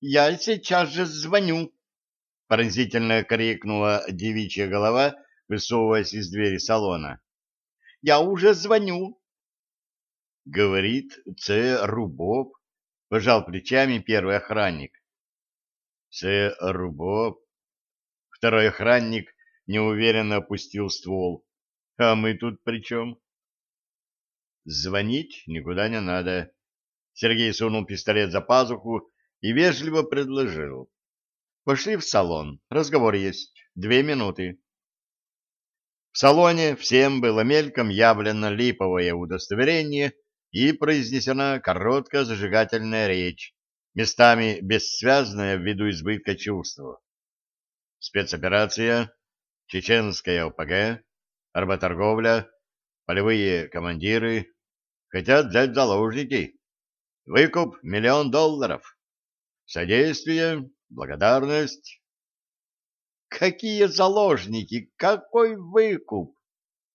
Я сейчас же звоню, — пронзительно крикнула девичья голова, высовываясь из двери салона. — Я уже звоню. — Говорит Ц. Рубов, — пожал плечами первый охранник. — Ц. Рубов. Второй охранник неуверенно опустил ствол. — А мы тут при чем? — Звонить никуда не надо. Сергей сунул пистолет за пазуху и вежливо предложил. Пошли в салон. Разговор есть. Две минуты. В салоне всем было мельком явлено липовое удостоверение и произнесена короткая зажигательная речь, местами бессвязная ввиду избытка чувств. Спецоперация, чеченская ОПГ, работорговля, полевые командиры хотят взять заложники. Выкуп — миллион долларов. Содействие, благодарность. Какие заложники? Какой выкуп?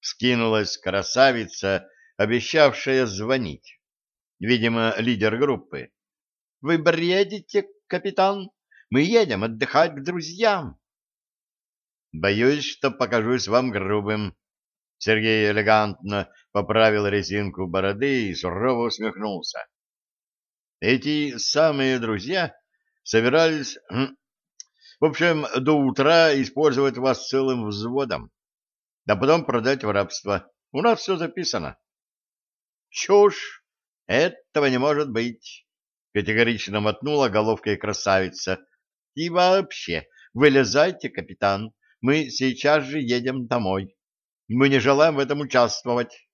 Скинулась красавица, обещавшая звонить. Видимо, лидер группы. Вы бредите, капитан? Мы едем отдыхать к друзьям. Боюсь, что покажусь вам грубым. Сергей элегантно поправил резинку бороды и сурово усмехнулся. Эти самые друзья собирались, в общем, до утра использовать вас целым взводом, да потом продать в рабство. У нас все записано. Чушь! Этого не может быть! Категорично мотнула головкой красавица. И вообще, вылезайте, капитан, мы сейчас же едем домой. Мы не желаем в этом участвовать.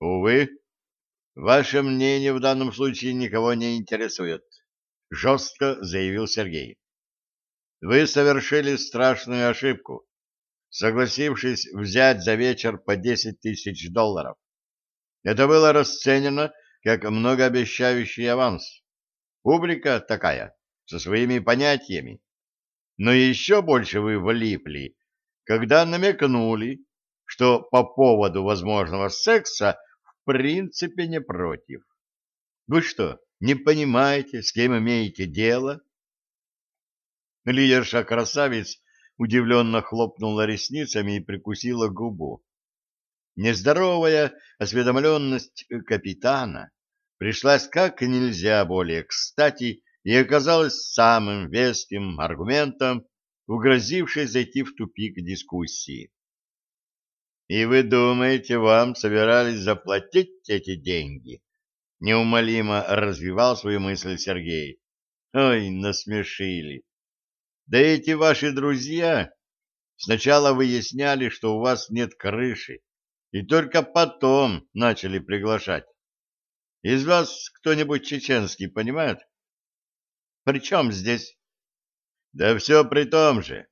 Увы, Ваше мнение в данном случае никого не интересует, жестко заявил Сергей. Вы совершили страшную ошибку, согласившись взять за вечер по 10 тысяч долларов. Это было расценено как многообещающий аванс. Публика такая, со своими понятиями. Но еще больше вы влипли, когда намекнули, что по поводу возможного секса принципе не против. Вы что, не понимаете, с кем имеете дело? Лидерша красавец удивленно хлопнула ресницами и прикусила губу. Нездоровая осведомленность капитана пришлась как нельзя более кстати и оказалась самым веским аргументом, угрозившей зайти в тупик дискуссии. И вы думаете, вам собирались заплатить эти деньги? Неумолимо развивал свою мысль Сергей. Ой, насмешили. Да эти ваши друзья сначала выясняли, что у вас нет крыши, и только потом начали приглашать. Из вас кто-нибудь чеченский понимает? При чем здесь? Да все при том же.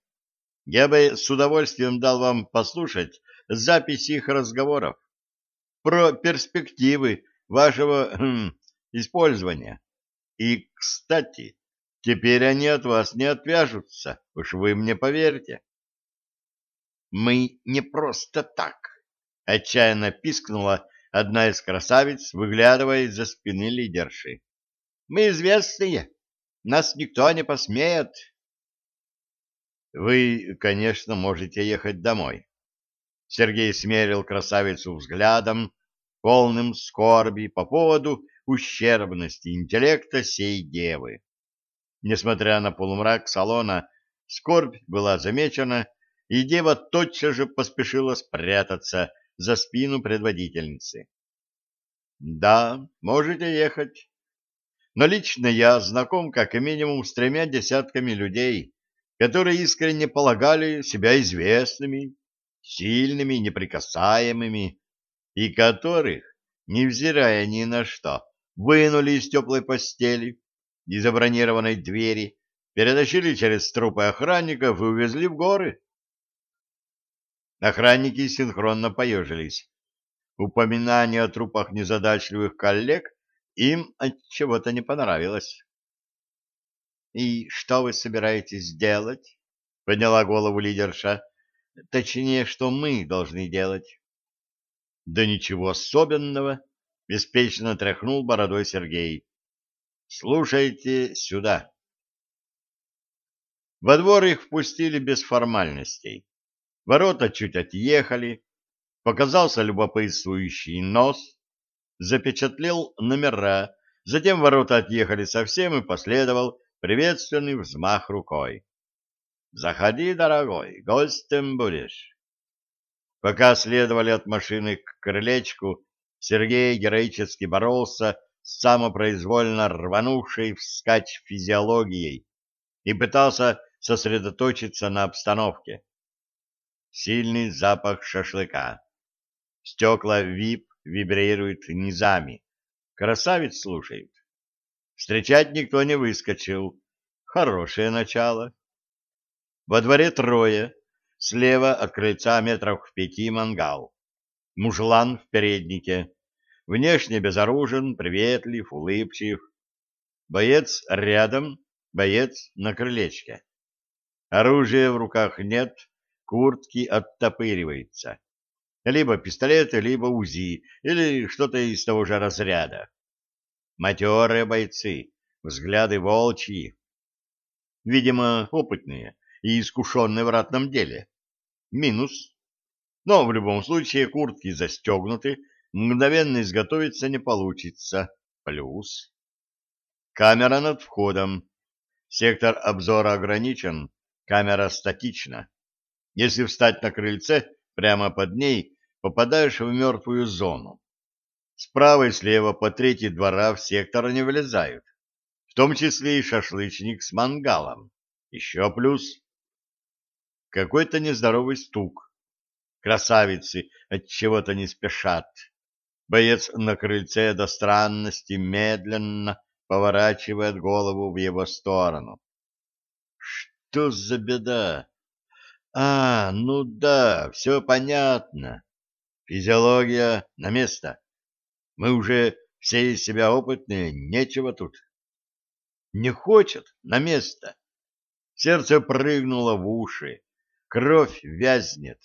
Я бы с удовольствием дал вам послушать записи их разговоров, про перспективы вашего хм, использования. И, кстати, теперь они от вас не отвяжутся, уж вы мне поверьте. Мы не просто так, отчаянно пискнула одна из красавиц, выглядывая из-за спины лидерши. Мы известные, нас никто не посмеет. Вы, конечно, можете ехать домой, Сергей смерил красавицу взглядом, полным скорби по поводу ущербности интеллекта сей девы. Несмотря на полумрак салона, скорбь была замечена, и дева тотчас же поспешила спрятаться за спину предводительницы. «Да, можете ехать. Но лично я знаком как минимум с тремя десятками людей, которые искренне полагали себя известными сильными, неприкасаемыми, и которых, невзирая ни на что, вынули из теплой постели, из забронированной двери, перетащили через трупы охранников и увезли в горы. Охранники синхронно поежились. Упоминание о трупах незадачливых коллег им от чего-то не понравилось. «И что вы собираетесь делать?» — подняла голову лидерша. Точнее, что мы должны делать. Да ничего особенного, беспечно тряхнул бородой Сергей. Слушайте сюда. Во двор их впустили без формальностей. Ворота чуть отъехали, показался любопытствующий нос, запечатлел номера, затем ворота отъехали совсем и последовал приветственный взмах рукой. «Заходи, дорогой, гостем будешь». Пока следовали от машины к крылечку, Сергей героически боролся с самопроизвольно рванувшей вскачь физиологией и пытался сосредоточиться на обстановке. Сильный запах шашлыка. Стекла ВИП вибрируют низами. Красавец слушает. Встречать никто не выскочил. Хорошее начало. Во дворе трое. Слева от крыльца метров в пяти мангал. Мужлан в переднике. Внешне безоружен, приветлив, улыбчив. Боец рядом, боец на крылечке. Оружия в руках нет, куртки оттопыривается. Либо пистолеты, либо УЗИ, или что-то из того же разряда. Матерые бойцы, взгляды волчьи. Видимо, опытные и искушенные в ратном деле. Минус. Но в любом случае куртки застегнуты, мгновенно изготовиться не получится. Плюс. Камера над входом. Сектор обзора ограничен, камера статична. Если встать на крыльце, прямо под ней попадаешь в мертвую зону. Справа и слева по трети двора в сектор не влезают, в том числе и шашлычник с мангалом. Еще плюс. Какой-то нездоровый стук. Красавицы от чего-то не спешат. Боец на крыльце до странности медленно поворачивает голову в его сторону. Что за беда? А, ну да, все понятно. Физиология на место. Мы уже все из себя опытные, нечего тут. Не хочет на место. Сердце прыгнуло в уши, кровь вязнет,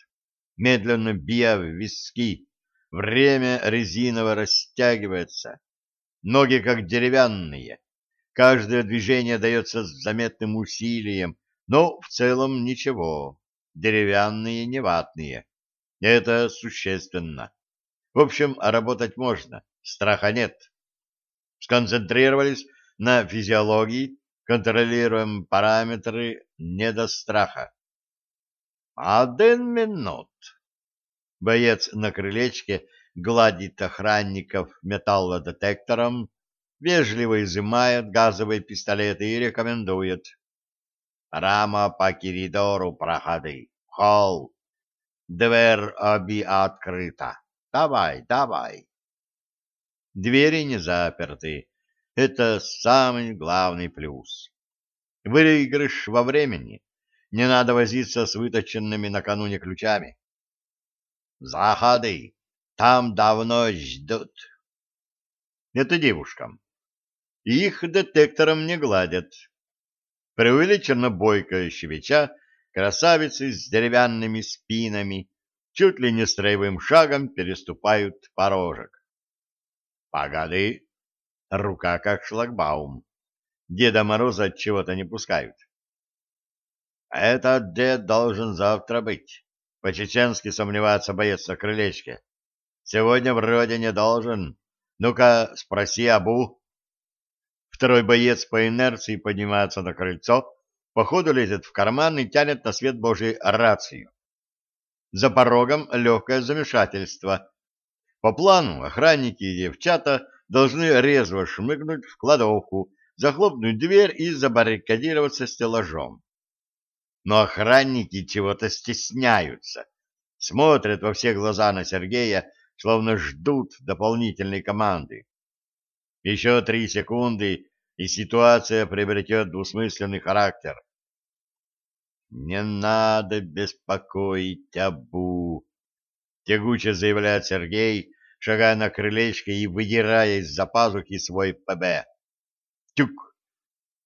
медленно бия в виски. Время резиново растягивается. Ноги как деревянные. Каждое движение дается с заметным усилием, но в целом ничего. Деревянные, не ватные. Это существенно. В общем, работать можно, страха нет. Сконцентрировались на физиологии, контролируем параметры не до страха. Один минут. Боец на крылечке гладит охранников металлодетектором, вежливо изымает газовые пистолеты и рекомендует. Рама по коридору проходи. Холл. Дверь оби открыта. Давай, давай. Двери не заперты. Это самый главный плюс. Выигрыш во времени. Не надо возиться с выточенными накануне ключами. Заходи, там давно ждут. Это девушкам. Их детектором не гладят. Преувеличенно бойкая щебеча, красавицы с деревянными спинами чуть ли не строевым шагом переступают порожек. Погоди, рука как шлагбаум. Деда Мороза от чего-то не пускают. Этот дед должен завтра быть. По-чеченски сомневается боец на крылечке. Сегодня вроде не должен. Ну-ка, спроси Абу. Второй боец по инерции поднимается на крыльцо, походу лезет в карман и тянет на свет Божий рацию. За порогом легкое замешательство. По плану охранники и девчата должны резво шмыгнуть в кладовку, захлопнуть дверь и забаррикадироваться стеллажом. Но охранники чего-то стесняются, смотрят во все глаза на Сергея, словно ждут дополнительной команды. Еще три секунды, и ситуация приобретет двусмысленный характер. «Не надо беспокоить Абу», — тягуче заявляет Сергей, шагая на крылечко и выдирая из-за пазухи свой ПБ. «Тюк!»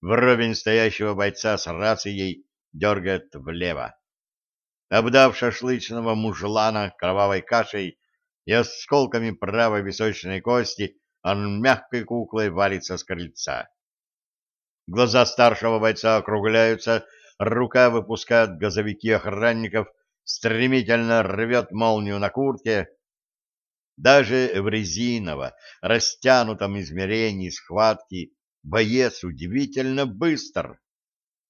Вровень стоящего бойца с рацией дергает влево. Обдав шашлычного мужлана кровавой кашей и осколками правой височной кости, он мягкой куклой валится с крыльца. Глаза старшего бойца округляются, рука выпускает газовики охранников, стремительно рвет молнию на куртке. Даже в резиново, растянутом измерении схватки боец удивительно быстр.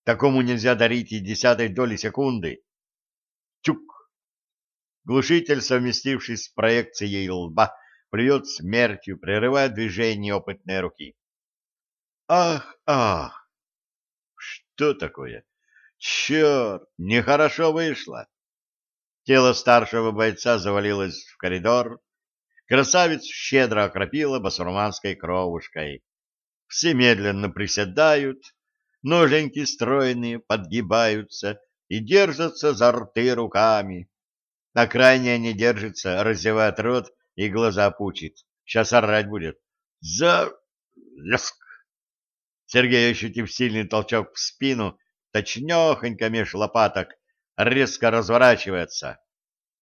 Такому нельзя дарить и десятой доли секунды. Тюк! Глушитель, совместившись с проекцией лба, плюет смертью, прерывая движение опытной руки. Ах, ах! Что такое? Черт, нехорошо вышло. Тело старшего бойца завалилось в коридор. Красавец щедро окропила басурманской кровушкой. Все медленно приседают, ноженьки стройные подгибаются и держатся за рты руками. На крайне не держится, разевает рот и глаза пучит. Сейчас орать будет. За... Ляск! Сергей, ощутив сильный толчок в спину, точнёхонько меж лопаток, резко разворачивается.